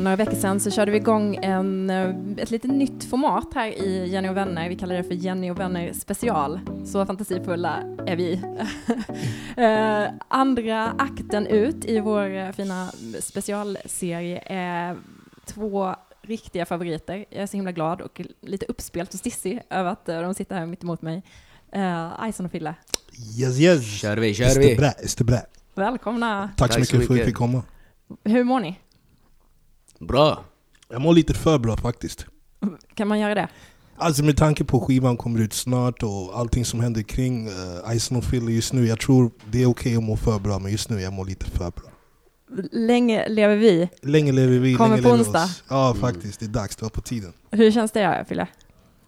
Några veckor sedan så körde vi igång en, eh, ett lite nytt format här i Jenny och vänner. Vi kallar det för Jenny och vänner special. Så fantasifulla är vi. eh, andra akten ut i vår eh, fina specialserie är två riktiga favoriter. Jag är så himla glad och lite uppspelt och stissig över att de sitter här mitt emot mig. Uh, Ison och Fille. Yes yes! Kör vi, kör vi! bra, bra. Välkomna! Tack, så mycket för att vi fick komma. Hur mår ni? Bra! Jag mår lite för bra faktiskt. Kan man göra det? Alltså med tanke på skivan kommer ut snart och allting som händer kring uh, Ison och Philly just nu. Jag tror det är okej att må för bra men just nu jag mår lite för bra. Länge lever vi. Länge lever vi, Kommer länge på lever onsdag. oss. Ja faktiskt, det är dags, det var på tiden. Hur känns det, Fille?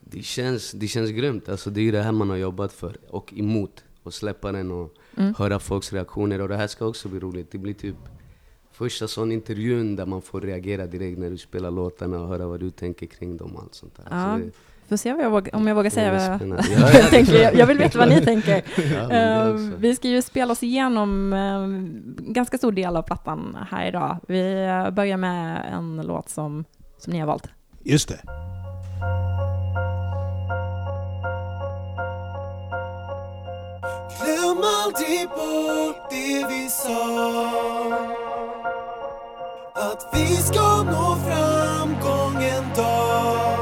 Det känns, det känns grymt. Alltså, det är det här man har jobbat för och emot. Och släppa den och Mm. höra folks reaktioner. Och det här ska också bli roligt. Det blir typ första sån intervjun där man får reagera direkt när du spelar låtarna och höra vad du tänker kring dem och allt sånt där. Ja, Så det, Får se om jag vågar, om jag vågar säga det vad jag, tänker. Jag, jag vill veta vad ni tänker. ja, men det Eh, också. vi ska ju spela oss igenom uh, ganska stor del av plattan här idag. Vi eh, börjar med en låt som, som ni har valt. Just det. Glöm aldrig bort det vi sa att vi ska nå framgång en dag.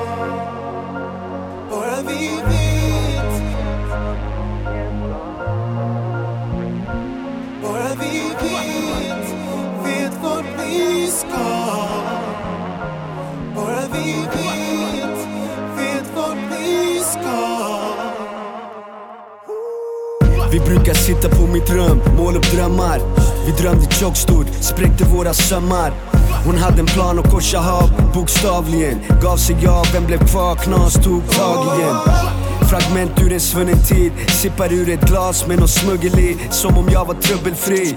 Bara vi vet. Bara vi vet Vet vart vi ska. Bara vi vet Vet vart vi ska. Vi brukar sitta på mitt rum, måla upp drömmar. Vi drömde tjockstort, spräckte våra sömmar. Hon hade en plan att korsa hav, bokstavligen. Gav sig av, vem blev kvar, knas tog tag igen. Fragment ur en svunnen tid. Sippar ur ett glas med nån smuggel i Som om jag var trubbelfri.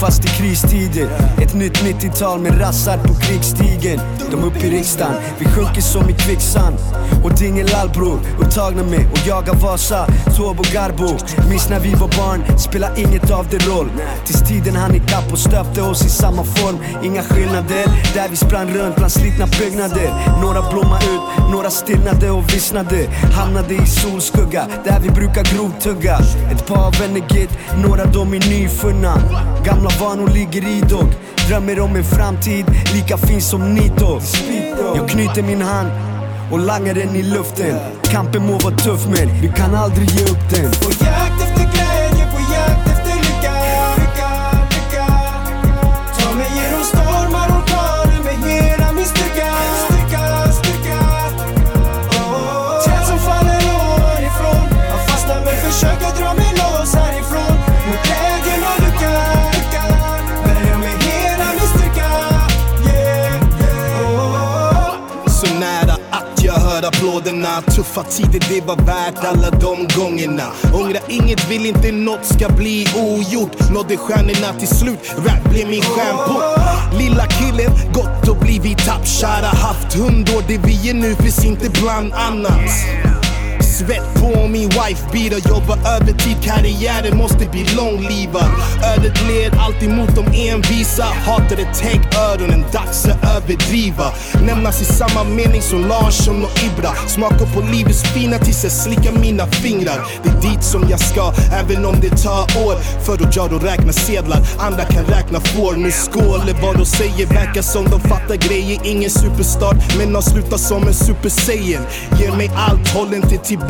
Fast i kristider. Ett nytt 90-tal med rassar på krigsstigen. De upp i riksdagen, vi sjunker som i kvicksand. Och dingelall bror, upptagna med att jaga Vasa. Tobo Garbo. Minns när vi var barn, spelar inget av det roll. Tills tiden hann ikapp och stöpte oss i samma form. Inga skillnader, där vi sprang runt bland slitna byggnader. Några blommade ut, några stillnade och vissnade. Hamnade i solskugga, där vi brukar grovtugga. Ett par vänner git, några dom är nyfunna. Gamla vanor ligger i dock Drömmer om en framtid lika fin som Nito Jag knyter min hand och langar den i luften. Kampen må vara tuff men vi kan aldrig ge upp den. Applåderna Tuffa tider, det var värt alla de gångerna. Ångra inget, vill inte något ska bli ogjort. Nådde stjärnorna till slut, rap blev min stjärnport. Lilla killen, gott och blivit tappkära Haft hundår, det vi är nu finns inte bland annat. Svett på min wife beater, jobbar övertid, typ karriären måste bli långlivad. Ödet led alltid mot de envisa Hatade tänk öronen, dags att överdriva. Nämnas i samma mening som Larsson och Ibra. Smaka på livets fina tills jag slickar mina fingrar. Det är dit som jag ska, även om det tar år. För att jag då räkna sedlar, andra kan räkna får. Nu skål, vad de säger verkar som de fattar grejer. Ingen superstar, men har slutat som en super saiyan Ger mig allt, håll inte tillbaka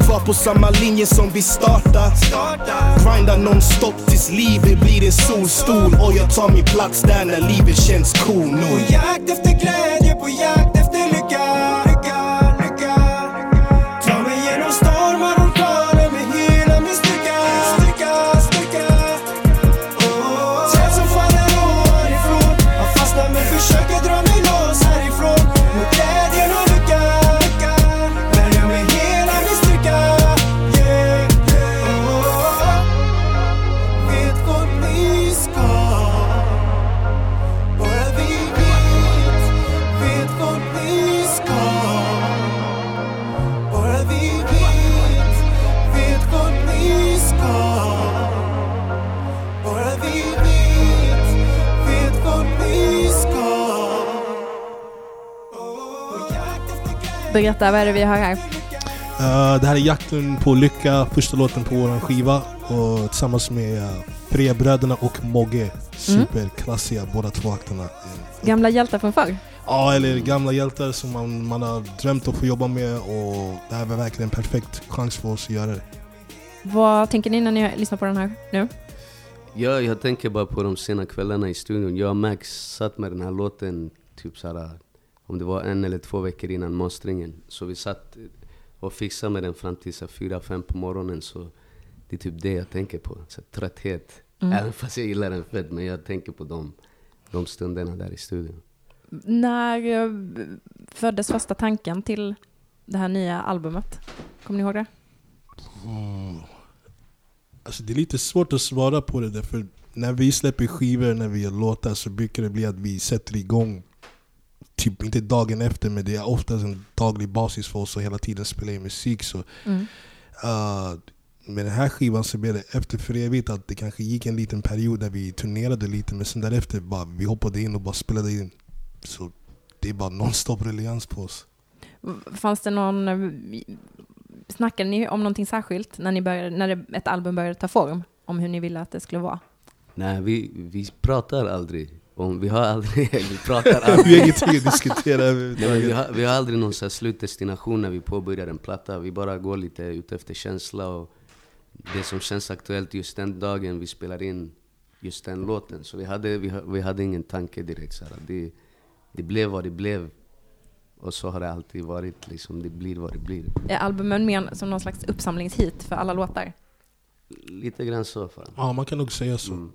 Kvar på samma linje som vi starta Grinda nonstop tills livet blir en solstol. Och jag tar min plats där när livet känns cool På jakt efter glädje, på jakt efter lycka, Berätta, vad är det vi hör här? Uh, det här är Jakten på lycka, första låten på vår skiva. Och tillsammans med uh, Frebröderna och Mogge. Superklassiga båda två akterna. Gamla hjältar från förr? Ja, eller gamla hjältar som man, man har drömt att få jobba med och det här var verkligen en perfekt chans för oss att göra det. Vad tänker ni när ni lyssnar på den här nu? Ja, jag tänker bara på de sena kvällarna i studion. Jag och Max satt med den här låten typ såhär, om det var en eller två veckor innan masteringen. Så vi satt och fixade med den fram till så fyra, fem på morgonen. Så det är typ det jag tänker på. Så trötthet. Mm. Även fast jag gillar den fett, men jag tänker på de, de stunderna där i studion. När föddes första tanken till det här nya albumet? Kommer ni ihåg det? Mm. Alltså det är lite svårt att svara på det därför när vi släpper skivor, när vi gör låtar så brukar det bli att vi sätter igång Typ inte dagen efter men det är oftast en daglig basis för oss att hela tiden spela in musik. Så, Mm. uh, med den här skivan så blev det efter för evigt att det kanske gick en liten period där vi turnerade lite men sen därefter bara vi hoppade in och bara spelade in. Så det är bara nonstop ruljans på oss. Fanns det någon... eh, Snackade ni om någonting särskilt när, ni började, när ett album började ta form? Om hur ni ville att det skulle vara? Nej, vi, vi pratar aldrig om... Vi har aldrig... vi pratar vi har aldrig... ingenting att diskutera Nej, vi, har, vi har aldrig någon slutdestination när vi påbörjar en platta. Vi bara går lite ut efter känsla och det som känns aktuellt just den dagen vi spelar in just den låten. Så vi hade, vi, vi hade ingen tanke direkt. Så här. Det, det blev vad det blev. Och så har det alltid varit. Liksom, det blir vad det blir. Är albumen mer som någon slags uppsamlingshit för alla låtar? Lite grann så. Fan. Ja man kan nog säga så. Mm.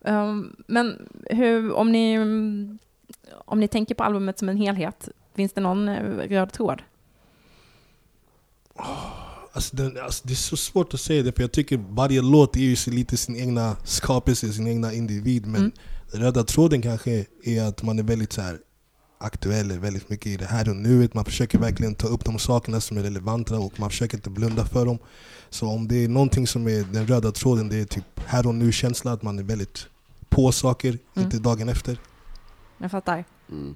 Um, men hur, om ni, om ni tänker på albumet som en helhet, finns det någon eh, röd tråd? Alltså, den, alltså, det är så svårt att säga det för jag tycker varje låt är ju lite sin egna skapelse, sin egna individ. Men Mm. röda tråden kanske är att man är väldigt så här aktuell, väldigt mycket i det här och nuet. Man försöker verkligen ta upp de sakerna som är relevanta och man försöker inte blunda för dem. Så om det är någonting som är den röda tråden, det är typ här och nu-känsla, att man är väldigt på saker, Mm. inte dagen efter. Jag fattar. Mm.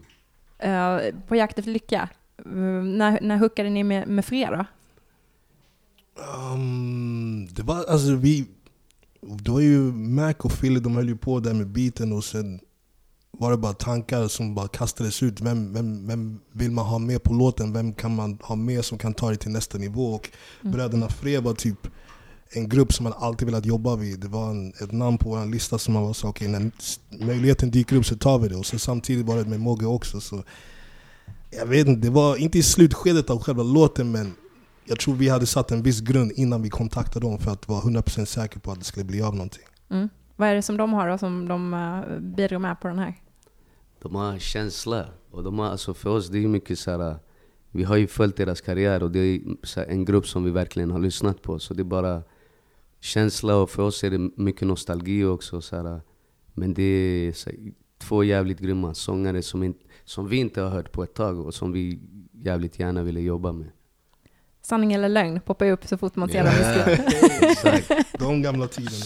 Uh, på jakt efter lycka, um, när, när hookade ni med, med Fredag? Um, det var alltså vi... Det var ju Mac och Philly, de höll ju på där med beaten och sen var det bara tankar som bara kastades ut. Vem, vem, vem vill man ha med på låten? Vem kan man ha med som kan ta det till nästa nivå? Och Bröderna Fred var typ en grupp som man alltid velat jobba vid. Det var en, ett namn på vår lista som man var så okej när s- möjligheten dyker upp så tar vi det. Och så samtidigt var det med Mogge också. Så jag vet inte, det var inte i slutskedet av själva låten men jag tror vi hade satt en viss grund innan vi kontaktade dem för att vara 100% säker på att det skulle bli av någonting. Mm. Vad är det som de har då som de uh, bidrar med på den här? De har känsla. Och de har, alltså för oss, det är mycket så här. Vi har ju följt deras karriär och det är så här, en grupp som vi verkligen har lyssnat på. Så det är bara känsla och för oss är det mycket nostalgi också. Så här, men det är så här, två jävligt grymma sångare som, in, som vi inte har hört på ett tag och som vi jävligt gärna ville jobba med. Sanning eller lögn poppar ju upp så fort man ser dem i. De gamla tiderna.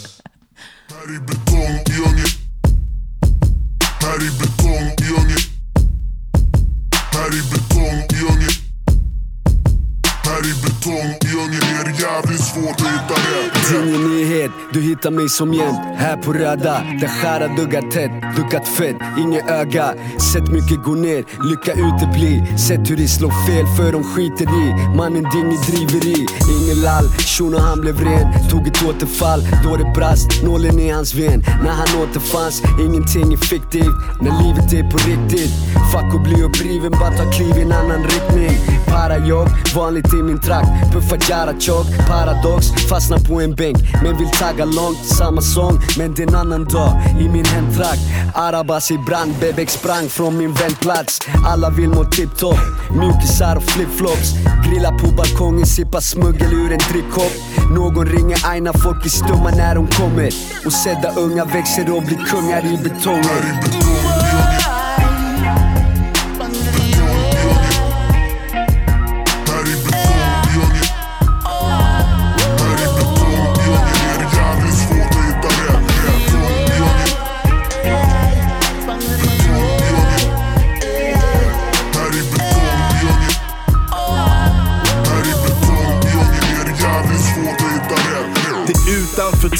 Här i betongdjungel Här i betongdjungel Här i betongdjungel här i betongdjungel är det jävligt svårt att hitta rätt? Det är ingen nyhet, du hittar mig som jämt Här på röda, där skära duggar tätt. Duckat fett, inget öga. Sett mycket gå ner, lycka utebli. Sett hur det slår fel för de skiter i. Mannen din i. Driveri Ingen lall, shuno han blev ren. Tog ett återfall, då det brast. Nålen i hans ven, när han återfanns. Ingenting är fiktivt, när livet är på riktigt. Fuck att bli uppriven, bara ta kliv i en annan riktning. Parajobb, vanligt i min trakt. Puffar jara paradox Fastnar på en bänk, men vill tagga långt. Samma sång, men det är en annan dag. I min hemtrakt Arabas i brand, bebek sprang från min vändplats. Alla vill må tipptopp, mjukisar och flipflops. Grilla på balkongen, sippa smuggel ur en drickkopp. Någon ringer Aina, folk är stumma när de kommer. Och sedda unga växer och blir kungar i betongen.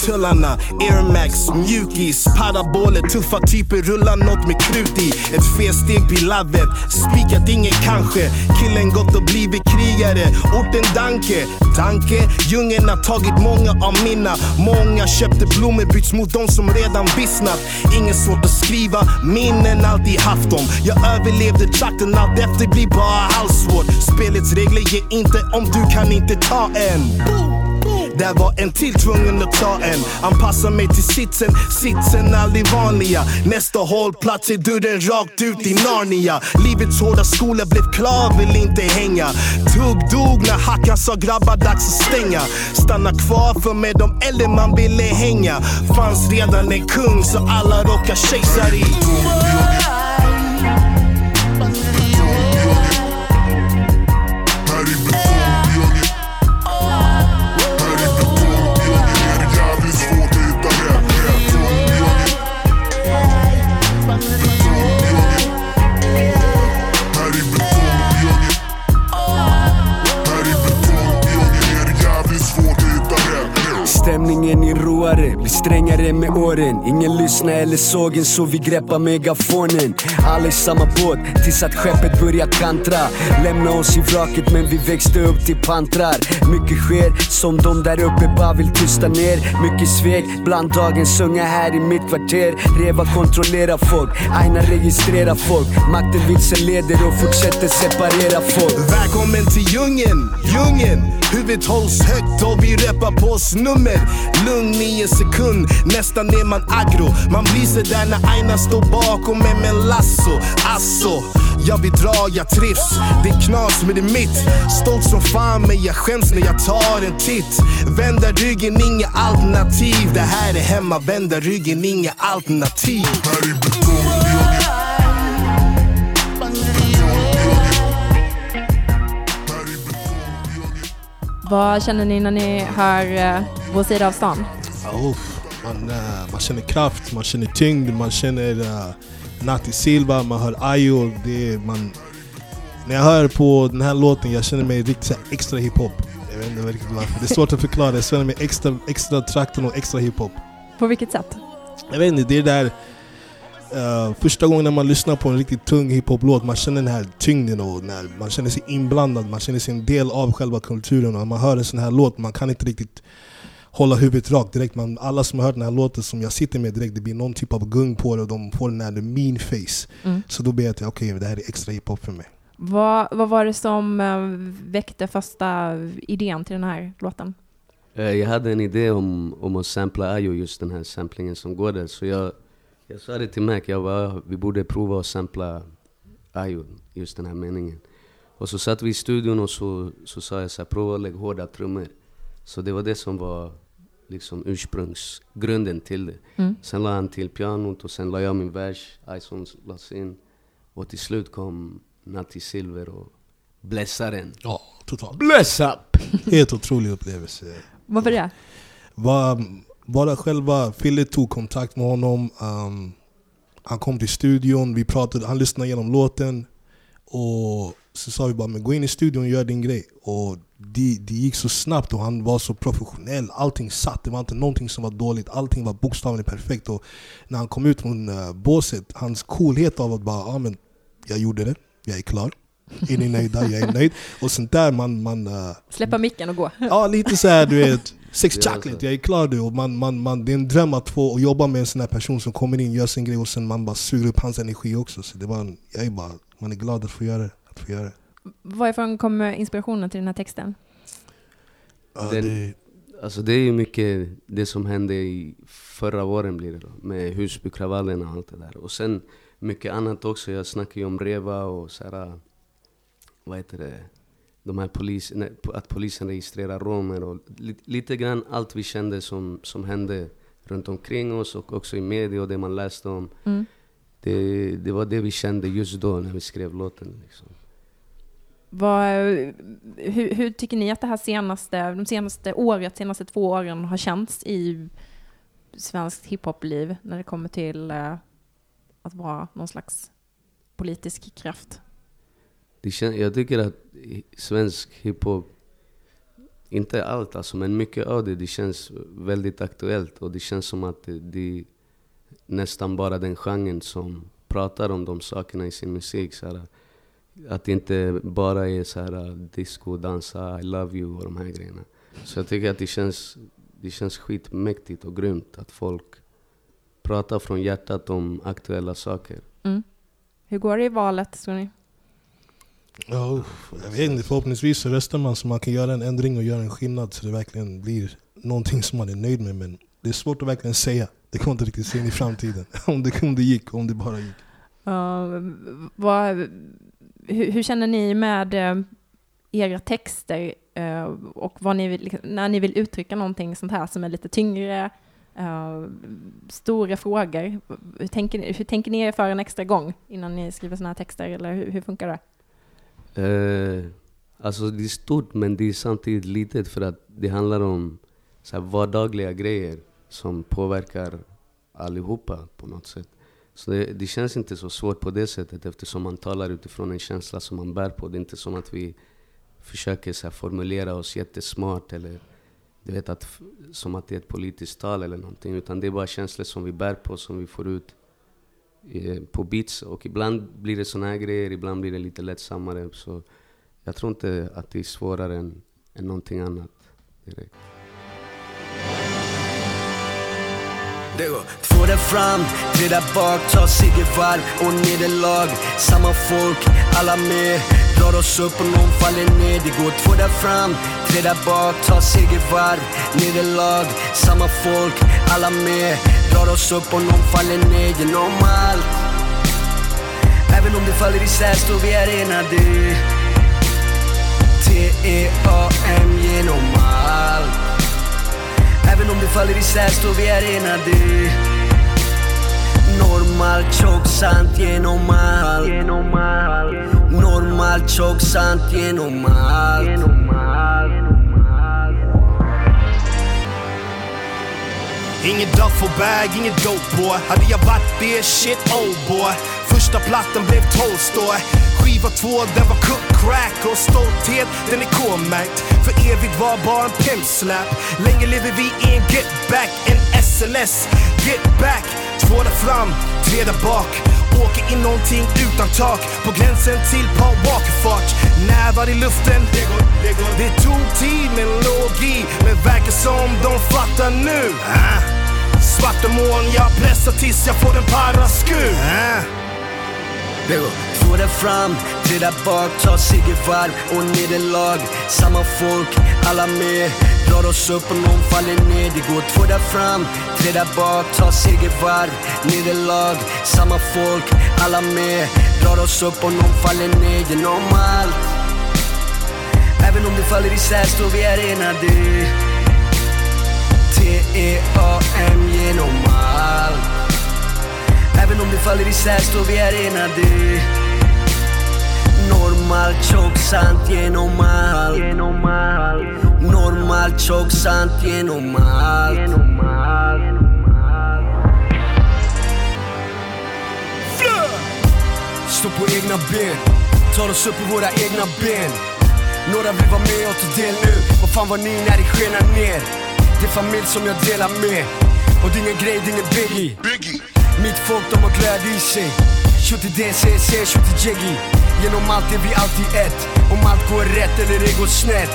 Tullarna Air Max, mjukis, paraboler Tuffa typer rullar något med krut i. Ett felsteg blir lavet. spikat ingen kanske. Killen gått och blivit krigare Orten Danke, Danke Djungeln har tagit många av mina. Många köpte blommor byts mot de som redan vissnat. Inget svårt att skriva, minnen alltid haft dem. Jag överlevde trakten, allt efter blir bara halvsvårt. Spelets regler ger inte om du kan inte ta en där var en till tvungen att ta en. Anpassa mig till sitsen, sitsen aldrig vanliga. Nästa hållplats är dörren rakt ut i Narnia. Livets hårda skola blev klar, vill inte hänga. Tugg dog när Hackan sa grabbar dags att stänga. Stanna kvar för med de äldre man ville hänga. Fanns redan en kung så alla rockar kejsar Stämningen är råare, blir strängare med åren. Ingen lyssnar eller såg en så vi greppar megafonen. Alla i samma båt tills att skeppet börjar kantra. Lämna oss i vraket men vi växte upp till pantrar. Mycket sker som de där uppe bara vill tysta ner. Mycket svek bland dagens unga här i mitt kvarter. Reva kontrollera folk, aina registrera folk. Makten vilseleder och fortsätter separera folk. Välkommen till djungeln, djungeln. Huvudet hålls högt och vi reppar på oss nummer. Lugn i en sekund, nästan är man aggro. Man blir sådär när Aina står bakom en med lasso Alltså, jag vill dra, jag trivs. Det är knas men det är mitt. Stolt som fan men jag skäms när jag tar en titt. Vända ryggen, inga alternativ. Det här är hemma, vända ryggen, inga alternativ. Vad känner ni när ni hör uh, Vår sida av stan? Uff. man, eh, man känner kraft, man känner tyngd, man känner uh, Nati Silva, man hör Ayo. Det man, när jag hör på den här låten, jag känner mig riktigt så här extra hiphop. Jag vet inte riktigt varför. Det är svårt att förklara, jag känner mig extra, extra trakten och extra hiphop. På vilket sätt? Jag vet inte, det är där eh, första gången när man lyssnar på en riktigt tung hiphop-låt, man känner den här tyngden och när man känner sig inblandad, man känner sig en del av själva kulturen. Och när man hör en sån här låt, man kan inte riktigt hålla huvudet rakt direkt. Man, alla som har hört den här låten som jag sitter med direkt, det blir någon typ av gung på det och de får den här mean face. Mm. Så då blir jag att okej, det här är extra hiphop för mig. Vad, vad var det som eh, väckte första idén till den här låten? Eh, Jag hade en idé om, om att sampla Ayo, just den här samplingen som går där. Så jag, jag sa det till Mac, jag bara, vi borde prova att sampla Ayo, just den här meningen. Och så satt vi i studion och så, så sa jag så här, prova att lägga hårda trummor. Så det var det som var liksom ursprungsgrunden till det. Mm. Sen la han till pianot och sen la jag min vers, Ison lades in. Och till slut kom Natti Silver och blessade den. Ja, totalt. Bless up! Helt otrolig upplevelse. Varför det? Var, bara själva Fille tog kontakt med honom. Um, han kom till studion, vi pratade, han lyssnade igenom låten. Och så sa vi bara, men gå in i studion och gör din grej. Och det, det gick så snabbt och han var så professionell. Allting satt, det var inte någonting som var dåligt. Allting var bokstavligen perfekt. Och när han kom ut från uh, båset, hans coolhet av att bara, ja men jag gjorde det, jag är klar. Är ni nöjda? Jag är nöjd. Och sånt där man, man uh, Släppa micken och gå. Ja, lite så här, du vet. Sex chocolate, alltså- jag är klar du. Och man, man, man, det är en dröm att få jobba med en sån här person som kommer in, gör sin grej och sen man bara suger upp hans energi också. Så det var en, jag är bara, man är glad att få göra det. Att få göra det. Varifrån kommer inspirationen till den här texten? Ja, Den- det Alltså det är ju mycket det som hände i förra våren blir det då, med Husbykravallerna och allt det där. Och sen mycket annat också. Jag snackar ju om Reva och så här, vad heter det, de här polis, nej, att polisen registrerar romer och li, lite grann allt vi kände som, som hände runt omkring oss och också i media och det man läste om. Mm. Det, det var det vi kände just då när vi skrev låten. Liksom. Vad, hur, hur tycker ni att det här senaste, de senaste året, senaste två åren har känts i svenskt hiphop-liv när det kommer till eh, att vara någon slags politisk kraft? Det kän, jag tycker att svensk hiphop, inte allt alltså, men mycket av det, det känns väldigt aktuellt. Och det känns som att det, det är nästan bara den genren som pratar om de sakerna i sin musik. Så här, att det inte bara är så här, disco, dansa, I love you och de här grejerna. Så jag tycker att det känns, det känns skitmäktigt och grymt att folk pratar från hjärtat om aktuella saker. Mm. Hur går det i valet, tror ni? Oh, jag vet inte, förhoppningsvis så röstar man så man kan göra en ändring och göra en skillnad så det verkligen blir någonting som man är nöjd med. Men det är svårt att verkligen säga. Det kommer inte riktigt se in i framtiden. om, det, om det gick, om det bara gick. Uh, vad, hur, hur känner ni med uh, era texter uh, och vad ni vill, när ni vill uttrycka någonting sånt här som är lite tyngre, eh, stora frågor. Hur tänker, ni, hur tänker ni er för en extra gång innan ni skriver såna här texter, eller hur, hur funkar det? Eh, alltså det är stort men det är samtidigt litet för att det handlar om så här, vardagliga grejer som påverkar allihopa på något sätt. Så det, det känns inte så svårt på det sättet eftersom man talar utifrån en känsla som man bär på. Det är inte som att vi försöker så här, formulera oss jättesmart eller du vet, att, som att det är ett politiskt tal eller någonting. Utan det är bara känslor som vi bär på, som vi får ut Eh, på beats. Och ibland blir det såna här grejer, ibland blir det lite lättsammare. Så jag tror inte att det är svårare än, än någonting annat direkt. Två där fram, tre där bak, tar segervarv och nederlag Samma folk, alla med, drar oss upp och någon faller ner Det går två där fram, tre där bak, tar segervarv, nederlag Samma folk, alla med, drar oss upp och någon faller ner genom allt Även om det faller isär står vi här enade T-E-A-M genom allt Även om det faller isär står vi här enade Normalt, tjockt, sant genom allt Normalt, tjockt, sant genom allt Ingen duffelbag, ingen dope boy. Hade jag varit det, shit oh boy. Första plattan blev Tolstoy. Skiva två, den var cook crack. Och stolthet, den är K-märkt. För evigt var bara en pimpslap Länge lever vi i en get back En SLS, get back Två där fram, tre där bak. Åker in någonting utan tak. På gränsen till Paul Walker-fart Nävar i luften. Det, går, det, går. det tog tid men låg i. Men verkar som de fattar nu. Ah. Svarta moln, jag pressar tills jag får en paraskur. Det går två där fram, tre där bak, tar sig ett varv och nederlag Samma folk, alla med, drar oss upp och någon faller ner. Det går två där fram, tre där bak, tar sig ett varv, nederlag Samma folk, alla med, drar oss upp och någon faller ner. Genom allt Även om det faller isär står vi här enade T-E-A-M genom allt. Även om det faller isär står vi här enade Normalt, tjockt, sant genom allt. Normalt, tjockt, sant genom allt. Stå på egna ben, tar oss upp på våra egna ben. Några vill vara med och ta del nu. Vad fan var ni när det skenar ner? Är familj som jag delar med. Och det är ingen grej, det är ingen biggie. Biggie. Mitt folk de har glöd i sig. Shoot till DCC, shoot till Jiggy. Genom allt är vi alltid ett. Om allt går rätt eller det går snett.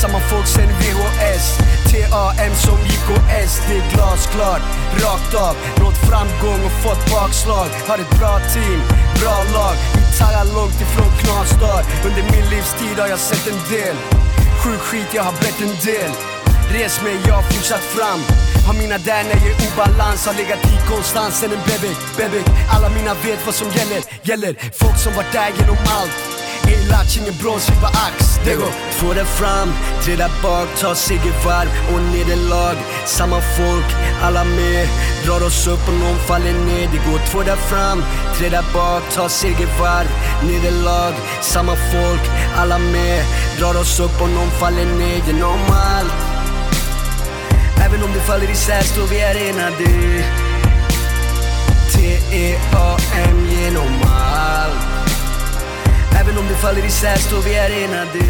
Samma folk sen VHS TAM som JKS Det är glasklart, rakt av. Nått framgång och fått bakslag. Har ett bra team, bra lag. Vi taggar långt ifrån knastar Under min livstid har jag sett en del. Sjuk skit, jag har brett en del Res mig, jag har fortsatt fram. Har mina där när jag är i obalans. Har legat i konstant sen en bebis, bebis Alla mina vet vad som gäller, gäller. Folk som varit där genom allt. Ey, latch, ingen brons, vi ax. Det går. Två där fram, tre där bak Tar segervarv. Och nederlag Samma folk, alla med. Drar oss upp och någon faller ner Det går. Två där fram, tre där bak Tar segervarv, nederlag Samma folk, alla med. Drar oss upp och någon faller ner genom allt. Även om det faller isär står vi här enade T-E-A-M genom allt Även om det faller isär står vi här enade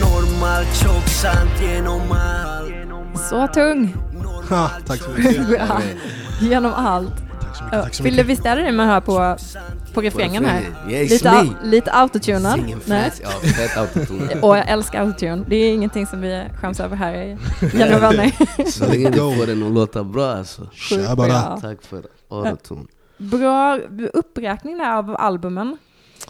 Normalt, tjockt, sant genom allt Så tung. Ha, tack så mycket. Ja, Genom allt. Tack så mycket. Tack så mycket. visst är det det man hör på, på refrängen här? Yeah, it's Lite, lite autotunad. Ja. Och jag älskar autotune. Det är ingenting som vi skäms över här i Jenny vänner. Så länge du får den att låta bra alltså. Bra. Tack för autotune. Bra uppräkning där av albumen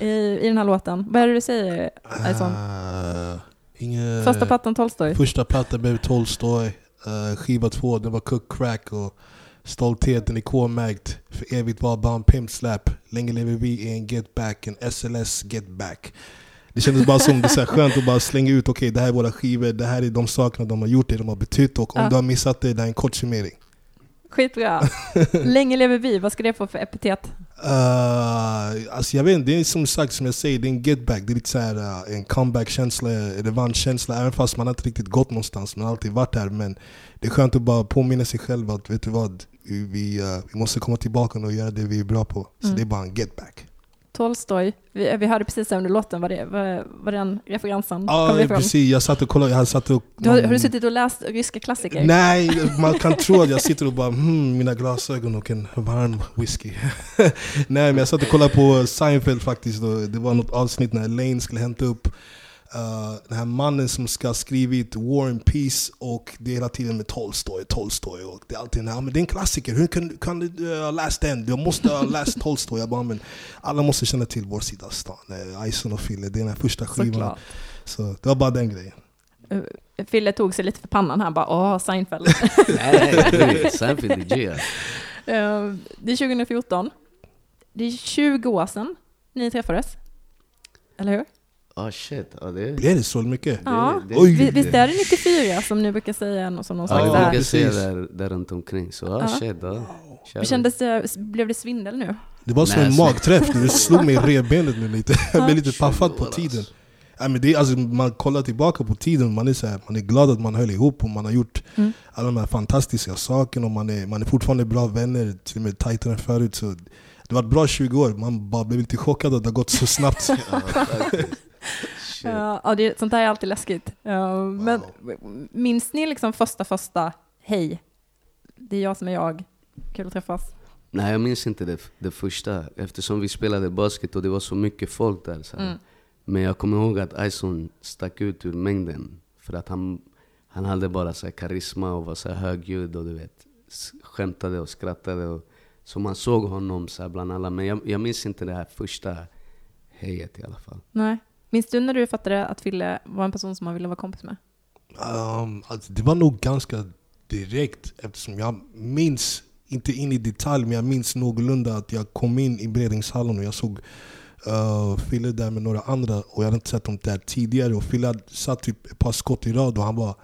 i, i den här låten. Vad är det du säger, Ison? Uh, inge, Första plattan Tolstoy? Första plattan blev Tolstoy. Uh, skiva två, det var Cook Crack och Stoltheten i K-märkt. För evigt var bara en pimp slap. Länge lever vi i en get back, en SLS get back. Det kändes bara som det är här skönt att bara slänga ut, okej det här är våra skivor, det här är de sakerna de har gjort, det de har betytt och om Ja. du har missat det, det är en kort summering. Skitbra. Länge lever vi, vad ska det få för epitet? Uh, alltså jag vet inte, det är som sagt som jag säger, det är en get back. Det är lite så här, uh, en comeback-känsla, revanschkänsla. Även fast man inte riktigt gått någonstans, man har alltid varit här. Men det är skönt att bara påminna sig själv att vet du vad, vi, uh, vi måste komma tillbaka och göra det vi är bra på. Så Mm. det är bara en get back. Tolstoy, vi, vi hörde precis under låten, var, det, var, var den referensen Ja, precis. Jag satt och kollade, jag satt och... Du har, har du suttit och läst ryska klassiker? Nej, man kan tro att jag sitter och bara hmm, mina glasögon och en varm whisky. Nej men jag satt och kollade på Seinfeld faktiskt. Det var något avsnitt när Elaine skulle hämta upp uh, den här mannen som ska ha skrivit War and Peace och det är hela tiden med Tolstoy, Tolstoy och det är alltid den här, men det är en klassiker, hur kan, kan du uh, ha läst den? Du måste ha läst Tolstoy. Jag bara, men alla måste känna till vår sida av stan, Ison och Fille, det är den här första skivan. Såklart. Så det var bara den grejen. Uh, Fille tog sig lite för pannan här, bara åh, Seinfeld. Nej, Seinfeld är det är 2014. Det är 20 år sedan ni träffades. Eller hur? Ah shit, ja det Blir det så mycket? Ja. det, Oj. Vi- Visst är det 94 som ni brukar säga som någon Ja, vi brukar säga där, där runt omkring. Så ah Ja. shit, ja. Kör. Kändes det, blev det svindel nu? Det var som en alltså- magträff, du slog mig i revbenet nu lite. Jag blev lite paffad på tiden. Ja, men det, alltså, man kollar tillbaka på tiden, man är, så här, man är glad att man höll ihop och man har gjort Mm. alla de här fantastiska sakerna. Och man, är, man är fortfarande bra vänner, till och med tajtare än förut. Så det var ett bra 20 år, man bara blev lite chockad att det har gått så snabbt. Ja, det, sånt där är alltid läskigt. Men minns ni liksom första, första, hej, det är jag som är jag, kul att träffas? Nej jag minns inte det, det första eftersom vi spelade basket och det var så mycket folk där. Så. Mm. Men jag kommer ihåg att Ison stack ut ur mängden. För att han, han hade bara så karisma och var så här högljudd och du vet, skämtade och skrattade. Och, så man såg honom så bland alla. Men jag, jag minns inte det här första hejet i alla fall. Nej. Minns du när du fattade att Fille var en person som man ville vara kompis med? Um, alltså, det var nog ganska direkt eftersom jag minns, inte in i detalj, men jag minns någorlunda att jag kom in i beredningshallen och jag såg uh, Fille där med några andra och jag hade inte sett dem där tidigare. Och Fille satt typ ett par skott i rad och han bara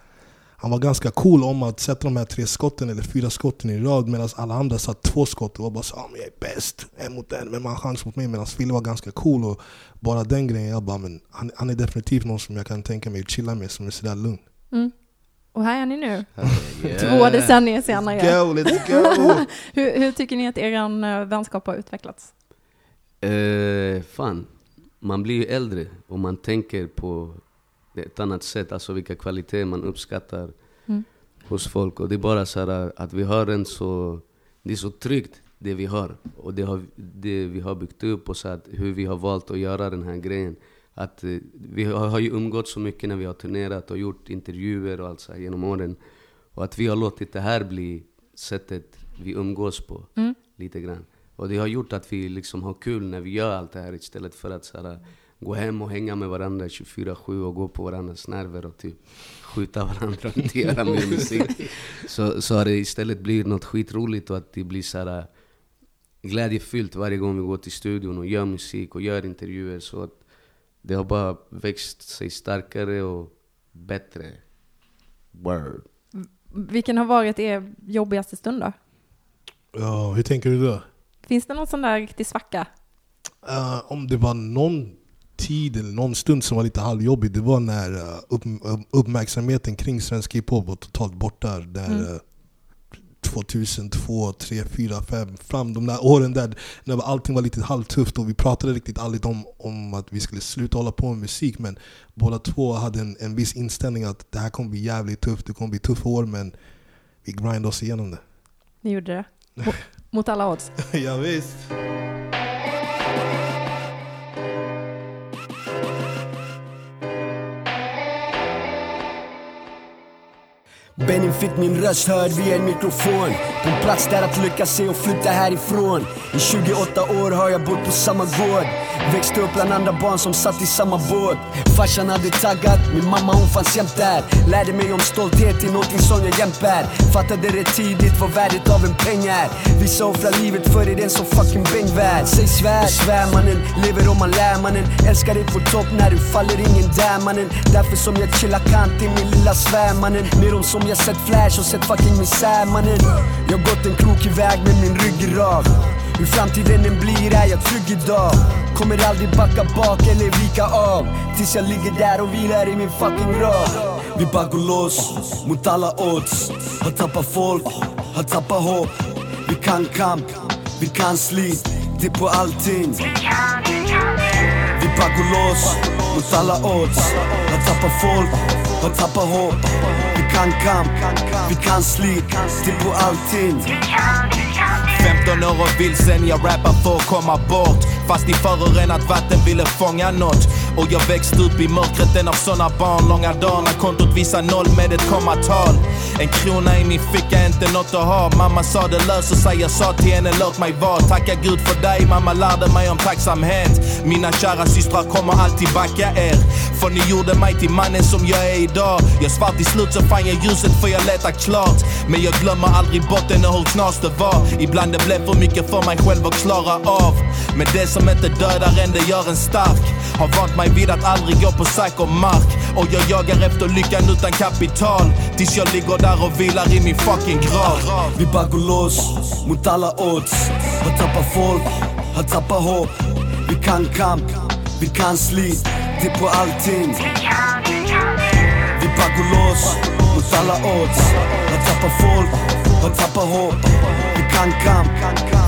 han var ganska cool om att sätta de här tre skotten eller fyra skotten i rad medan alla andra satt två skott och var bara så ah, men jag är bäst, en mot en, vem har chans mot mig? Medan Fille var ganska cool och bara den grejen, jag bara men han, han är definitivt någon som jag kan tänka mig att chilla med som är sådär lugn. Mm. Och här är ni nu, Yeah. två decennier senare. Go, let's go! Hur, hur tycker ni att er eh, vänskap har utvecklats? Eh, fan, man blir ju äldre och man tänker på ett annat sätt, alltså vilka kvaliteter man uppskattar Mm. hos folk. Och det är bara så här att vi har en så, det är så tryggt det vi har. Och det, har, det vi har byggt upp och så att hur vi har valt att göra den här grejen. Att eh, vi har, har ju umgått så mycket när vi har turnerat och gjort intervjuer och allt så genom åren. Och att vi har låtit det här bli sättet vi umgås på, Mm. lite grann. Och det har gjort att vi liksom har kul när vi gör allt det här istället för att så här, gå hem och hänga med varandra 24-7 och gå på varandras nerver och typ skjuta varandra och inte göra mer musik. Så, så har det istället blivit något skitroligt och att det blir så här glädjefyllt varje gång vi går till studion och gör musik och gör intervjuer. Så att det har bara växt sig starkare och bättre. Word. Vilken har varit er jobbigaste stund då? Ja, hur tänker du då? Finns det någon sån där riktig svacka? Eh, om det var någon tid eller någon stund som var lite halvjobbig, det var när uh, upp, upp- uppmärksamheten kring svensk hiphop var totalt borta. Där, Mm. eh, 2002, 3, 4, 5, fram de där åren där när allting var lite halvtufft och vi pratade riktigt aldrig om, om att vi skulle sluta hålla på med musik men båda två hade en, en viss inställning att det här kommer bli jävligt tufft, det kommer bli tuffa år men vi grindade oss igenom det. Ni gjorde det. Mo- Mot alla odds. ja, visst. Benim fick min röst hörd via en mikrofon. På en plats där att lyckas se och flytta härifrån. I 28 år har jag bott på samma gård. Växte upp bland andra barn som satt i samma båt. Farsan hade taggat, min mamma hon fanns jämt där. Lärde mig om stolthet i någonting som jag jämt bär Fattade rätt tidigt vad värdet av en peng är. Vissa offrar livet för i den som fucking bängvärld Säg svär, svär mannen, lever om man lär mannen. Älskar dig på topp när du faller, ingen där mannen. Därför som jag chillar kant i min lilla svärmannen. Med dem som jag sett flash och sett fucking misär. Mannen Jag har gått en krokig väg med min rygg rak hur framtiden än blir är jag trygg idag. Kommer aldrig backa bak eller vika av. Tills jag ligger där och vilar i min fucking grav Vi bara går loss mot alla odds. Har tappat folk, har tappat hopp. Vi kan kamp, vi kan slit. Det är på allting. Vi bara går loss mot alla odds. Har tappat folk, har tappat hopp kan kamp, vi kan slit Det på allting. 15 år och vilsen, jag rappar för att komma bort. Fast i förorenat vatten ville fånga nåt. Och jag växte upp i mörkret, en av såna barn Långa dagar när kontot visar noll med ett kommatal. En krona i min ficka är inte något att ha. Mamma sa det löser sig, jag sa till henne låt mig vara. Tacka Gud för dig, mamma lärde mig om tacksamhet. Mina kära systrar kommer alltid backa er. För ni gjorde mig till mannen som jag är idag. Jag svär till slut så fann jag ljuset för jag letar klart. Men jag glömmer aldrig botten och hur knas det var. Ibland det blev för mycket för mig själv att klara av. Men det som inte dödar en det gör en stark. Har vant mig vid att aldrig gå på säker mark. Och jag jagar efter lyckan utan kapital. Tills jag ligger där och vilar i min fucking grav. Vi bara går loss mot alla odds. Har tappat folk, har tappat hopp. Vi kan kamp, vi kan slit. Det är på allting. Vi bara går loss mot alla odds. Har tappat folk, har tappat hopp. Vi kan kamp,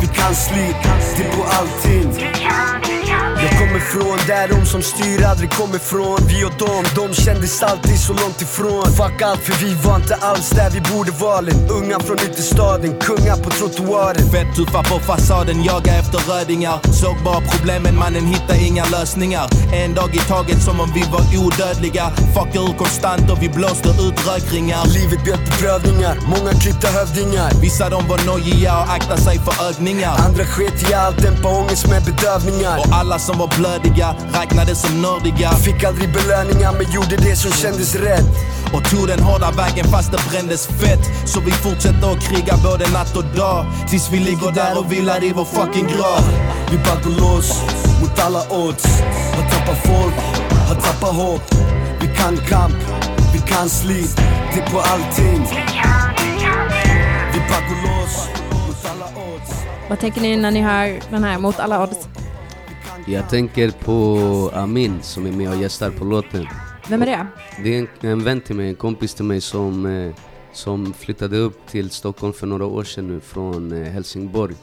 vi kan slit. Det är på allting jag kommer från där de som styr aldrig kommer från. Vi och dem, de kändes alltid så långt ifrån. Fuck allt för vi var inte alls där vi borde valen Unga från ytterstaden, kungar på trottoaren. Fett tuffa på fasaden, jaga efter rödingar. Såg bara problemen, mannen hittade inga lösningar. En dag i taget som om vi var odödliga. Fuckar ur konstant och vi blåste ut rökringar. Livet bjöd på prövningar, många klippta hövdingar. Vissa de var nojiga och aktade sig för ögningar. Andra sket i allt, dämpa ångest med bedövningar. Och alla som var blödiga räknades som nördiga. Fick aldrig belöningar men gjorde det som kändes rätt. Och tog den hårda vägen fast det brändes fett. Så vi fortsätter att kriga både natt och dag. Tills vi ligger där och vilar i vår fucking grav. Vi bara går loss mot alla odds. Har tappat folk, har tappat hopp. Vi kan kamp, vi kan slit. Det på allting. Vi bara går loss mot alla odds. Vad tänker ni när ni hör den här Mot alla odds? Jag tänker på Amin som är med och gästar på låten. Vem är det? Det är en, en vän till mig, en kompis till mig som, eh, som flyttade upp till Stockholm för några år sedan nu från eh, Helsingborg.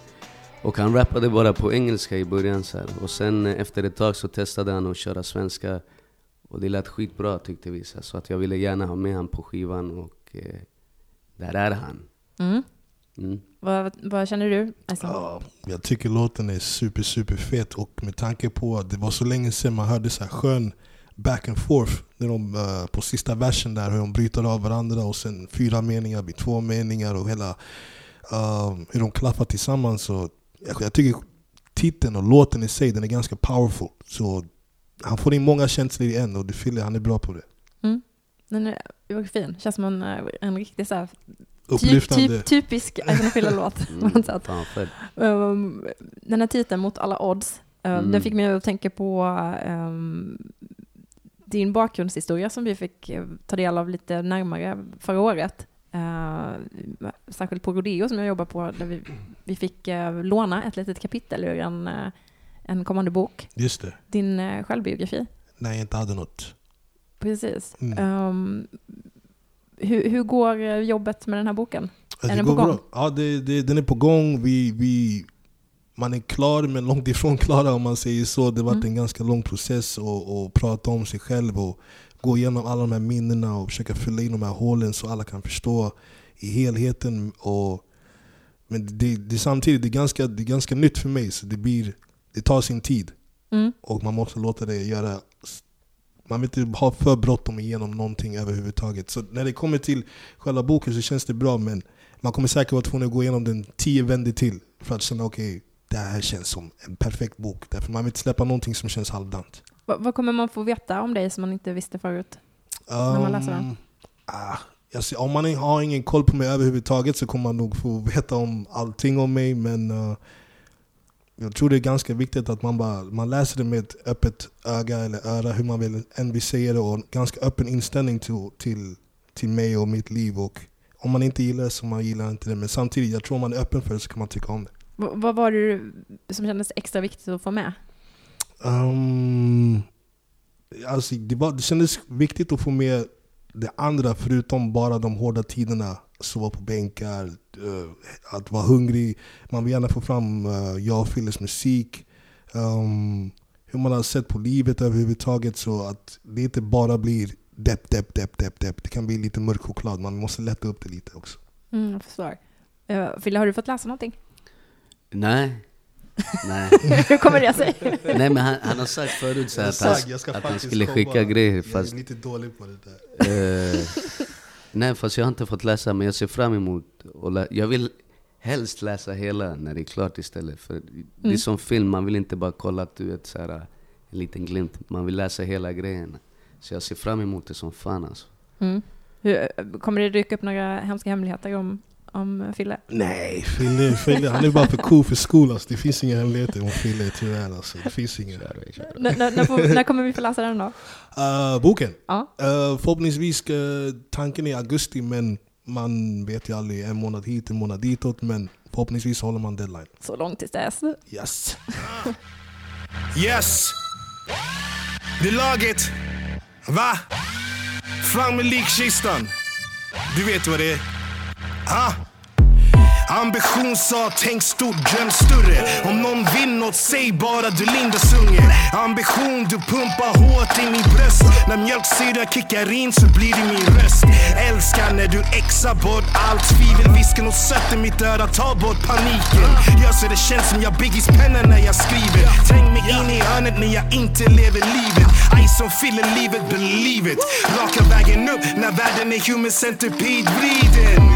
Och han rappade bara på engelska i början så här. Och sen eh, efter ett tag så testade han att köra svenska. Och det lät skitbra tyckte vi. Så, här. så att jag ville gärna ha med han på skivan och eh, där är han. Mm. Mm. Vad, vad känner du? Alltså, Ja, jag tycker låten är super super fet och med tanke på att det var så länge sedan man hörde så här skön back and forth när de, eh, på sista versen där hur de bryter av varandra och sen fyra meningar blir två meningar och hela eh, hur de klaffar tillsammans. Så jag, jag tycker titeln och låten i sig den är ganska powerful. Så han får in många känslor i en och det fyller, han är bra på det. den är fin. Känns som en, eh, en riktig så här, Upplyftande. typ, typisk Ivan-låt på något sätt. Um, den här titeln Mot alla odds, um, Mm. den fick mig att tänka på um, din bakgrundshistoria som vi fick eh, ta del av lite närmare förra året. Uh, särskilt på Rodeo som jag jobbar på, där vi, vi fick eh, låna ett litet kapitel ur en, eh, en kommande bok. Just det. Din uh, självbiografi. När jag inte hade något. Precis. Mm. Um, hur, hur går eh, jobbet med den här boken? Ja, Är den på gång? bra. Ja, det, det, den är på gång. Vi, vi, man är klar, men långt ifrån klara om man säger så. Det har varit Mm. en ganska lång process att att prata om sig själv och gå igenom alla de här minnena och försöka fylla in de här hålen så alla kan förstå i helheten. Och, men det, det, samtidigt det är ganska, det är ganska nytt för mig, så det, blir, det tar sin tid. Mm. Och man måste låta det göra... Man vill inte ha för bråttom igenom någonting överhuvudtaget. Så när det kommer till själva boken så känns det bra, men man kommer säkert vara tvungen att gå igenom den tio vändor till för att känna okej, det här känns som en perfekt bok. Därför man vill inte släppa någonting som känns halvdant. Va- vad kommer man få veta om dig som man inte visste förut? När man läser den? Um, ah, jag ser, om man har ingen koll på mig överhuvudtaget så kommer man nog få veta om allting om mig. Men uh, jag tror det är ganska viktigt att man, bara, man läser det med ett öppet öga eller öra, hur man vill, än vill säga det. Och en ganska öppen inställning till, till, till mig och mitt liv. Och om man inte gillar det så man gillar inte det. Men samtidigt, jag tror om man är öppen för det så kan man tycka om det. Va- vad var det som kändes extra viktigt att få med? Um, alltså det, var, det kändes viktigt att få med det andra förutom bara de hårda tiderna. Sova på bänkar, eh, att vara hungrig. Man vill gärna få fram uh, jag och Filles musik. Um, hur man har sett på livet överhuvudtaget så att det inte bara blir depp, depp, depp, depp, depp. Det kan bli lite mörk choklad. Man måste lätta upp det lite också. Mm, jag förstår. Uh, Fille, har du fått läsa någonting? Nej. Nej. Hur kommer det sig? Nej men han, han har sagt förut så att, han, Jag ska att han skulle komma. skicka grejer Jag fast är lite dålig på det där. Eh, nej, fast jag har inte fått läsa, men jag ser fram emot att Jag vill helst läsa hela när det är klart istället. För Det är Mm. som film, man vill inte bara kolla att du vet, så här, en liten glimt. Man vill läsa hela grejen. Så jag ser fram emot det som fan alltså. Mm. Hur, kommer det dyka upp några hemska hemligheter om, om Fille? Nej, Fille, Fille, han är bara för cool för skolan. Alltså. Det finns inga hemligheter om Fille tyvärr. Alltså. Det finns inga. När, när, får, när kommer vi få läsa den då? Uh, boken? Ja. Uh, förhoppningsvis ska tanken är augusti, men man vet ju aldrig. En månad hit, en månad ditåt. Men förhoppningsvis håller man deadline. Så långt tills dess. Yes. Yes! Det är laget. Va? Fram med likkistan. Du vet vad det är. Ha? Ambition sa tänk stort, dröm större. Om någon vill något, säg bara du Linda unge. Ambition, du pumpar hårt i min bröst. När mjölksyra kickar in så blir det min röst. Älskar när du exar bort allt tvivel. Visken och sött i mitt öra, ta bort paniken. Gör så det känns som jag Biggies penna när jag skriver. Träng mig in i hörnet när jag inte lever livet. Aj som fyller livet, believe it. Raka vägen upp när världen är human centipede vriden.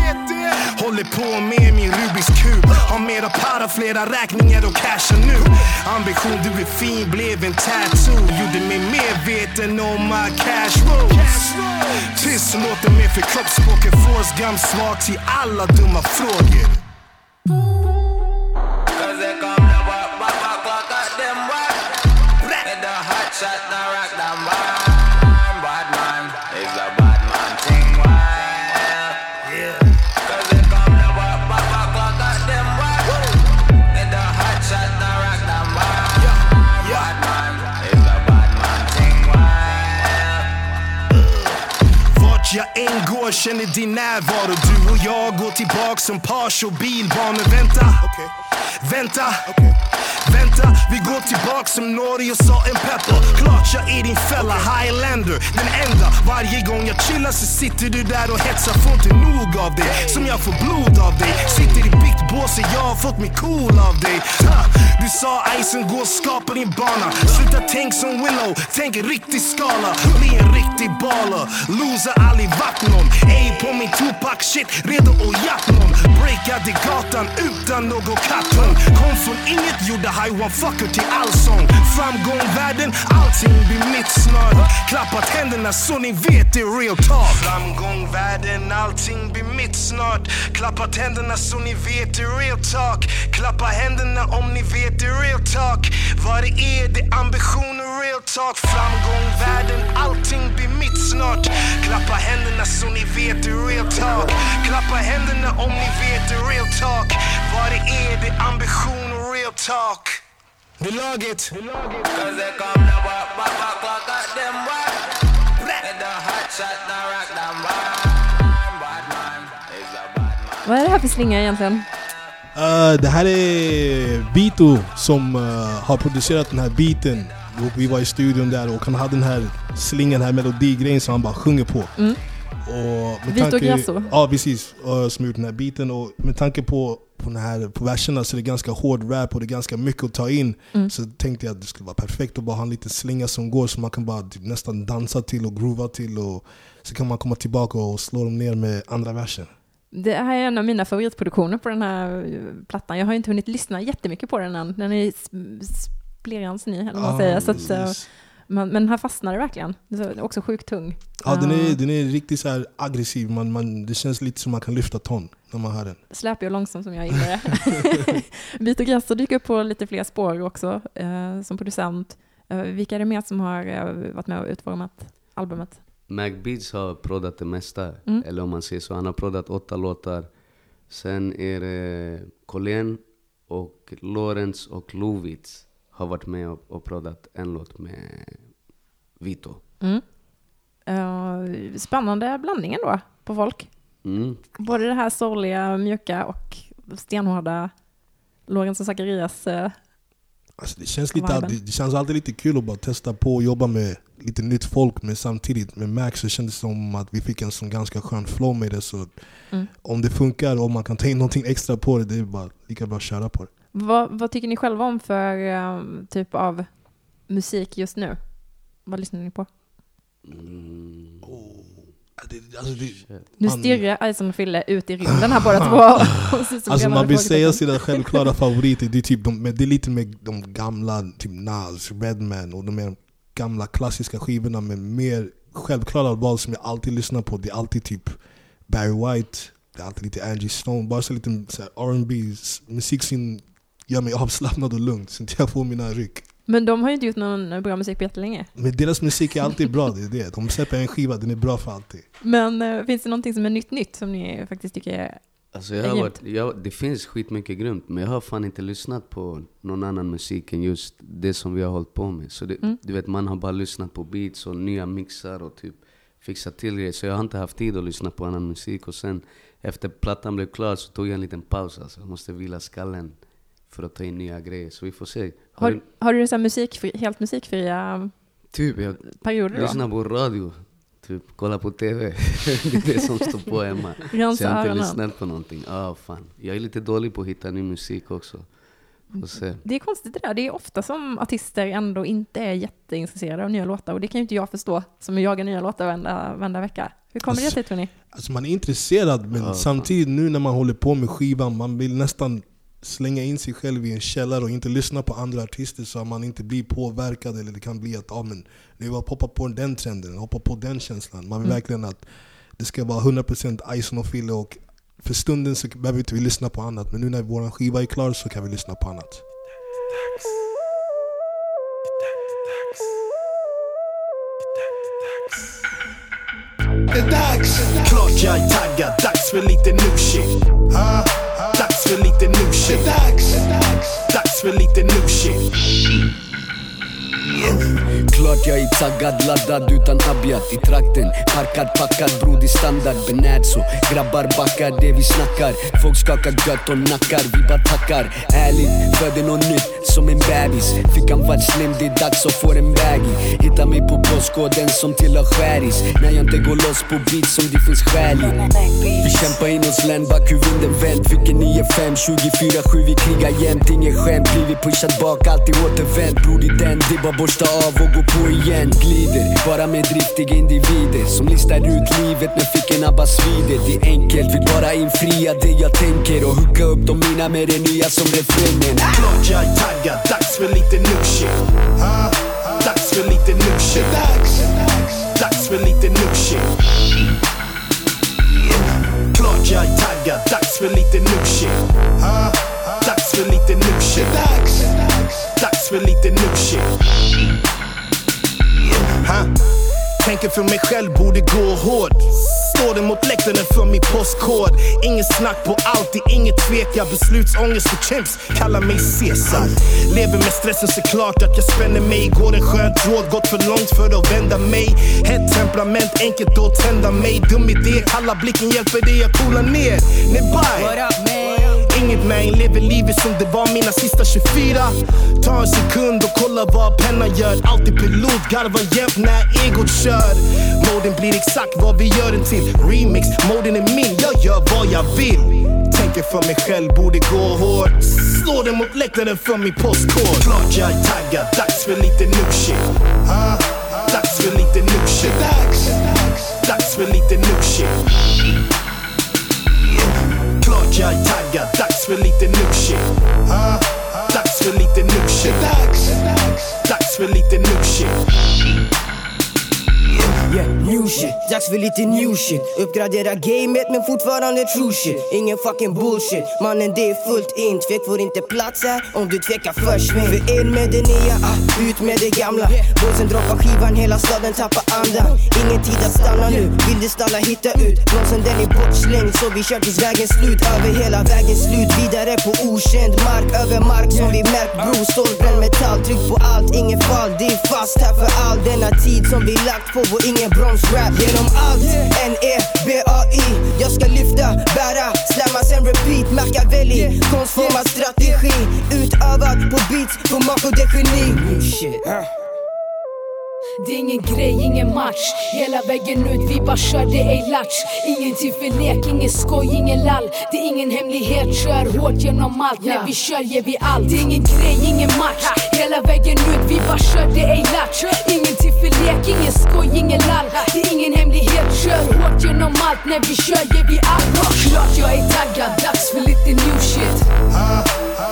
Håller på med min Rubiks kub. Har mera para, flera räkningar och casha nu. Ambition, du är fin, blev en tattoo. Gjorde mig medveten om my cash rolls. Tyst låter mer för kroppsspråket. Forrest Gump svar till alla dumma frågor. Cause they come to work, back, back at them work. Get the hot shot, går känner din närvaro. Du och jag går tillbaks som page och bilbarn. Men vänta, vänta, vänta Vi går tillbaks som Norge och sa en pepper. Klart jag är din fälla, highlander. Den enda, varje gång jag chillar så sitter du där och hetsar. Får inte nog av dig, som jag får blod av dig. Sitter i biktbåse, jag har fått mig cool av dig. Ha, Du sa icen gå och skapa din bana. Sluta tänk som Willow, tänk riktig skala. Bli en riktig baller, loser aldrig varit någon. Ej på min Tupac shit, redo att jatta någon Breakade gatan utan någon kartong Kom från inget, gjorde high one fucker till allsång Framgång världen, allting blir mitt snart Klappat händerna så ni vet det är real talk. Framgång världen, allting blir mitt snart. Klappat händerna så ni vet det är real talk. Klappa händerna om ni vet det är real talk. Vad det är, det är ambition och real talk. Framgång världen, allting blir mitt snart. Klappa händerna så ni vet det är real talk. Klappa händerna om ni vet det är real talk. Vad det är, det är ambition och real talk. Det är laget Cause they come work, back, back, back at them work. Get the hot shot, now rock them Vad är det här för slinga egentligen? Eh, det här är Vito som eh, har producerat den här beaten. Vi var i studion där och han hade den här slingan, den här melodigrejen som han bara sjunger på. Mm. Och med Vito Grasso. Ja precis, eh, som gjort den här beaten. Och med tanke på, på, den här, på verserna så är det ganska hård rap och det är ganska mycket att ta in. Mm. Så tänkte jag att det skulle vara perfekt att bara ha en liten slinga som går så man kan bara typ, nästan dansa till och groova till. Och så kan man komma tillbaka och slå dem ner med andra versen. Det här är en av mina favoritproduktioner på den här plattan. Jag har inte hunnit lyssna jättemycket på den än. Den är sp- splirrans ny, eller vad man Ja, säger. Så att, eh, precis. men, här fastnar det verkligen. Det är också sjukt tung. Ja, den är, den är riktigt så aggressiv, man, man, det känns lite som man kan lyfta ton när man hör den. släpig och långsam som jag gillar det. Vito Grasso dyker upp på lite fler spår också eh, som producent. Eh, vilka är det mer som har eh, varit med och utformat albumet? Mac Beats har proddat det mesta, Mm. eller om man säger så. Han har proddat åtta låtar. Sen är det Colén och Lorenz och Lovitz har varit med och, och proddat en låt med Vito. Mm. Eh, spännande blandning ändå på folk. Mm. Både det här sorgliga, mjuka och stenhårda Lorenz och Zacharias. Eh, Alltså det, känns lite, alltid, det känns alltid lite kul att bara testa på och jobba med lite nytt folk men samtidigt med Max så kändes det som att vi fick en sån ganska skön flow med det. Så Mm. om det funkar och om man kan ta in någonting extra på det, det är bara lika bra att köra på det. vad, vad tycker ni själva om för eh, typ av musik just nu? Vad lyssnar ni på? Mm. Det, alltså det, Nu Man- stirrar Ison och Fille ut i rymden här båda två. Alltså man vill säga sina självklara favoriter, det är, typ de, det är lite med de gamla, typ Nas, Redman och de mer gamla klassiska skivorna med mer självklara val som jag alltid lyssnar på. Det är alltid typ Barry White, det är alltid lite Angie Stone, bara så lite här R&B musik som gör mig avslappnad och lugn så inte jag får mina ryck. Men de har ju inte gjort någon bra musik på jättelänge. Men deras musik är alltid bra, det är det. De släpper en skiva, den är bra för alltid. Men eh, finns det någonting som är nytt nytt som ni faktiskt tycker är... Alltså jag har Grymt. varit, jag, det finns skitmycket grymt, men jag har fan inte lyssnat på någon annan musik än just det som vi har hållit på med. Så det, Mm. du vet, man har bara lyssnat på beats och nya mixar och typ fixat till grejer. Så jag har inte haft tid att lyssna på annan musik. Och sen efter plattan blev klar så tog jag en liten paus alltså. Jag måste vila skallen för att ta in nya grejer. Så vi får se. Har, Har, har du så här musikfri, helt musikfria typ, jag perioder då? lyssnar på radio. Typ, kolla på TV. det är det som står på hemma. Så jag har inte lyssnat på någonting. Ah, fan. Jag är lite dålig på att hitta ny musik också. Se. Det är konstigt det där. Det är ofta som artister ändå inte är jätteintresserade av nya låtar och det kan ju inte jag förstå som jagar nya låtar varenda, varenda vecka. Hur kommer det Alltså, sig tror ni? Alltså man är intresserad men fan. samtidigt nu när man håller på med skivan, man vill nästan slänga in sig själv i en källare och inte lyssna på andra artister så att man inte blir påverkad eller det kan bli att ah, men, nu har hoppat på den trenden, hoppa på den känslan. Man vill Mm. verkligen att det ska vara 100% Ison och Fille och för stunden så behöver inte vi lyssna på annat men nu när vår skiva är klar så kan vi lyssna på annat. Det är dags! Klart jag är taggad, dags för lite new shit. För lite new shit. Dags! Dags för lite new shit. Klart jag är taggad, laddad utan abjad i trakten. Parkad, packad, brodig standard, benärd så. Grabbar backar det vi snackar. Folk skakar gött och nackar, vi bara tackar. Ärligt, föder något nytt som en bebis. Fickan vart slim, det är dags att få en baggy. Hitta mig på postkoden som tillhör skäris. När jag inte går loss på beat som det finns skäl i. Vi kämpar in oss län, vinden vänt. Vilken 9-5, 24-7, vi krigar jämt inget skämt, blivit pushad bak, alltid återvänt. Bror det är den, det är bara borsta av och gå på igen Glider, bara med driftiga individer Som listar ut livet med fickorna bara svider Det är enkelt, vill bara infria det jag tänker Och hooka upp de mina med det nya som refrängen Klart jag är taggad, dags för lite new shit. Dags för lite new shit. Dags! Dags för lite new shit. Klart jag är taggad, dags för lite new shit. Dags för lite new shit. För lite new shit. Ha. Tänker för mig själv borde gå hårt. Står det mot läktaren för min postkod. Inget snack på alltid, inget tveka Beslutsångest och chimps Kallar mig Caesar. Lever med stressen såklart att jag spänner mig. Går en skön tråd, gått för långt för att vända mig. Hett temperament, enkelt att tända mig. Dum idé, kalla blicken hjälper dig att coola ner. Nej bye Inget man, lever livet som det var mina sista 24 Ta en sekund och kolla vad pennan gör. Alltid pilot, garvar jämt när egot kör. Moden blir exakt vad vi gör den till. Remix, moden är min, jag gör vad jag vill. Tänker för mig själv, borde gå hårt. Slår den mot läktaren för min postkod. Klart jag är taggad, dags för lite new shit Ah, Dags för lite new shit Dags, dags för lite new shit Klart jag är taggad, dags för lite new shit. Dags för lite new shit. Dags. För lite new shit Yeah, new shit, dags för lite new shit. Uppgradera gamet men fortfarande true shit. Ingen fucking bullshit, mannen det är fullt in. Tvek får inte plats här om du tvekar försvinn För in med det nya, ah, ut med det gamla. Blåsen droppar skivan, hela staden tappar andan. Ingen tid att stanna nu, vill du stanna hitta ut. Blåsen den är bortslängd så vi kör tills vägen slut. Över hela vägen slut, vidare på okänd mark. Över mark som vi märkt bro, stålbränd metall. Tryck på allt, ingen fall, det är fast här för all denna tid som vi lagt på och ingen bromsrap Genom allt, N-E-B-A-I Jag ska lyfta, bära, slamma sen repeat. Machiavelli, konstformad strategi. Utövad på beats, på Marco de Geni shit. Det är ingen grej, ingen match. Hela vägen ut, vi bara kör, det är latch. Ingen tid för lek, ingen skoj, ingen lall. Det är ingen hemlighet, kör hårt genom allt. När vi kör ger vi allt. Det är ingen grej, ingen match. Hela vägen ut, vi bara kör, det är latch. Ingen tid för lek, ingen skoj, ingen lall. Det är ingen hemlighet, kör hårt genom allt. När vi kör ger vi allt. Klart jag är taggad, dags för lite new shit.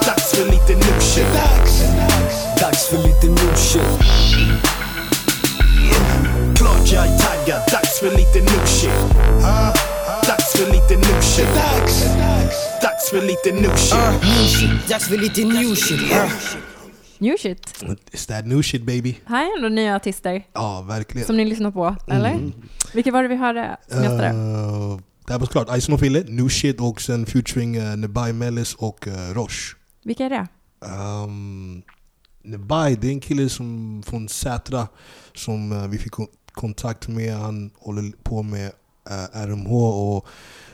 Dags för lite new shit. Dags, Dags för lite new shit jag är taggad, dags för lite new shit Ah, Dags för lite new shit Dags, dags för lite new shit Uh, new shit, dags för lite new shit uh. New shit. It's that new shit baby. Här är ändå nya artister Ja, verkligen. som ni lyssnar på, eller? Vilka var det vi hörde som? Uh, det här var klart Ison och Fille, New Shit och sen featuring uh, Nebai Mellis och uh, Roche. Vilka är det? Um, Nebai, det är en kille som, från Sätra som uh, vi fick kontakt med. Han håller på med uh, RMH och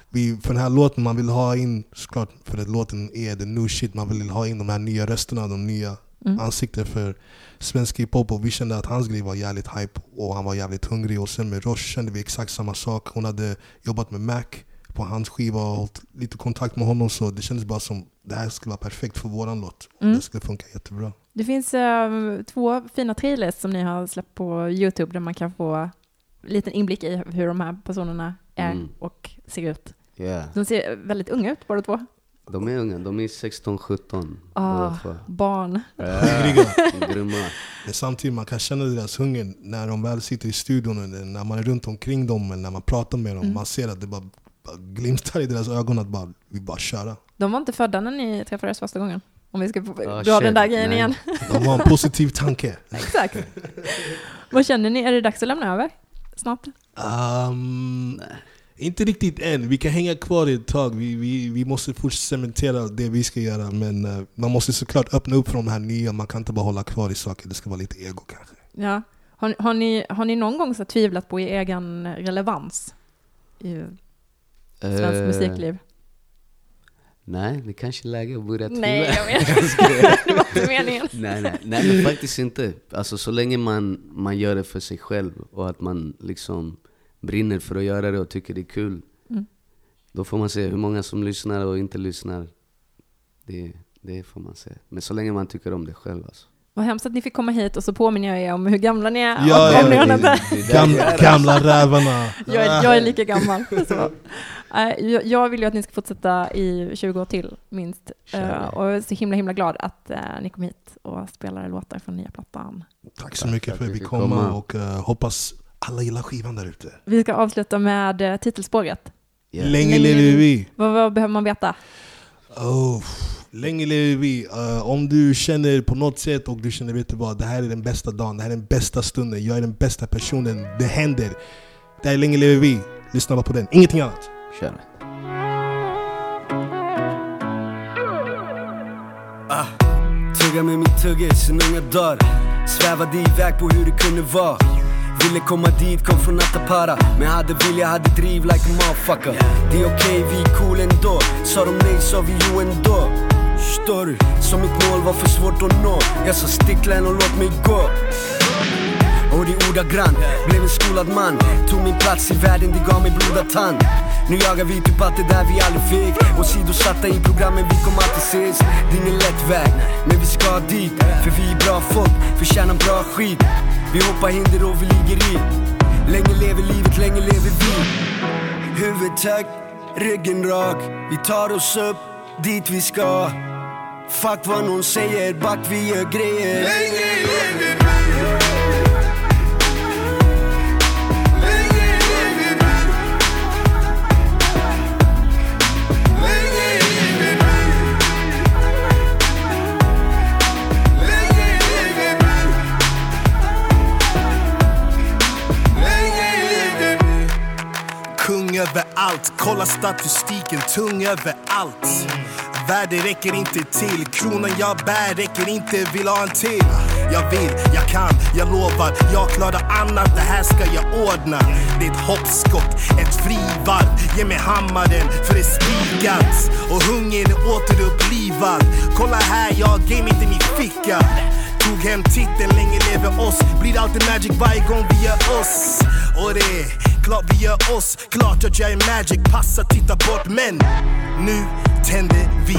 vi, för den här låten, man vill ha in, såklart för att låten är the new shit, man vill ha in de här nya rösterna, de nya Mm. ansikten för svensk hiphop och vi kände att hans grej var jävligt hype och han var jävligt hungrig och sen med Roche kände vi exakt samma sak. Hon hade jobbat med Mac på hans skiva och hållit lite kontakt med honom så det kändes bara som det här skulle vara perfekt för våran låt. Mm. Det skulle funka jättebra. Det finns eh, två fina trailers som ni har släppt på Youtube där man kan få en liten inblick i hur de här personerna är Mm. och ser ut. Yeah. De ser väldigt unga ut båda två. De är unga, de är 16-17 Ah, barn. Hungriga. Grymma. Men samtidigt man kan känna deras hunger när de väl sitter i studion, eller när man är runt omkring dem, eller när man pratar med dem. Mm. Man ser att det bara, bara glimtar i deras ögon att bara, vi bara köra. De var inte födda när ni träffades första gången. Om vi ska Ah, dra den shit, där grejen nej. igen. De har en positiv tanke. Exakt. Vad känner ni? Är det dags att lämna över? Snart? Um, inte riktigt än. Vi kan hänga kvar ett tag. Vi, vi, vi måste först cementera det vi ska göra. Men eh, man måste såklart öppna upp för de här nya. Man kan inte bara hålla kvar i saker. Det ska vara lite ego kanske. Ja. Har, har, ni, har ni någon gång så tvivlat på er egen relevans i svenskt Eh, musikliv? Nej, det kanske är läge att börja tvivla. Nej, jag vet. det var inte meningen. nej, nej, nej, men faktiskt inte. Alltså så länge man, man gör det för sig själv och att man liksom brinner för att göra det och tycker det är kul. Mm. Då får man se hur många som lyssnar och inte lyssnar. Det, det får man se. Men så länge man tycker om det själv alltså. Vad hemskt att ni fick komma hit och så påminner jag er om hur gamla ni är. Ja, och ja, om ni har det- det är där Gam, vi är. gamla rävarna. jag, är, jag är lika gammal. Så. Nej, jag- vill ju att ni ska fortsätta i 20 år till, minst. Eh, och jag är så himla, himla glad att eh, ni kom hit och spelade låtar från nya plattan. Tack så mycket för att vi fick kom komma. och eh, hoppas alla gillar skivan där ute. Vi ska avsluta med eh, titelspåret. Yeah. Länge Länge lever vi! Vad, vad behöver man veta? Oh, länge lever vi. Eh, om du känner på något sätt och du känner, vet du vad, det här är den bästa dagen, det här är den bästa stunden, jag är den bästa personen, det händer. Det här är länge lever vi. Lyssna bara på den, ingenting annat. Kör. Tugga med min tugge sen unga dagar Svävade iväg på hur det kunde vara Ville komma dit, kom från Attapara Men hade vilja, hade driv like a motherfucker Det är okej, vi är cool ändå Sa de nej sa vi jo ändå Förstår du? Så mitt mål var för svårt att nå. Jag sa sticklen och låt mig gå. Och det ordagrant, blev en skolad man. Tog min plats i världen, det gav mig blodad tand. Nu jagar vi typ allt det där vi aldrig fick. Åsidosatta i programmen, vi kommer alltid ses Det är ingen lätt väg, men vi ska dit. För vi är bra folk, förtjänar bra skit. Vi hoppar hinder och vi ligger i. Länge lever livet, länge lever vi. Huvudet högt, ryggen rak. Vi tar oss upp, dit vi ska. Fuck vad någon säger, back vi gör grejer Länge lever vi Kung över allt, kolla statistiken, tung över allt. Värde räcker inte till, kronan jag bär räcker inte, vill ha en till. Jag vill, jag kan, jag lovar, jag klarar annat, det här ska jag ordna. Det är ett hoppskott, ett frivarv, ge mig hammaren för det spikats. Och hungern är återupplivad. Kolla här, jag har gamet i min ficka. Tog hem titeln, länge lever oss. Blir alltid magic varje gång vi gör oss. Och det är klart vi gör oss. Klart att jag är magic, passa titta bort men nu tänder vi,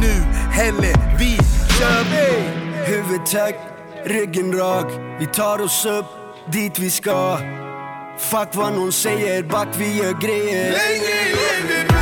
nu häller vi. Kör vi! Huvudet högt, ryggen rak. Vi tar oss upp, dit vi ska. Fuck vad någon säger, back vi gör grejer. Länge.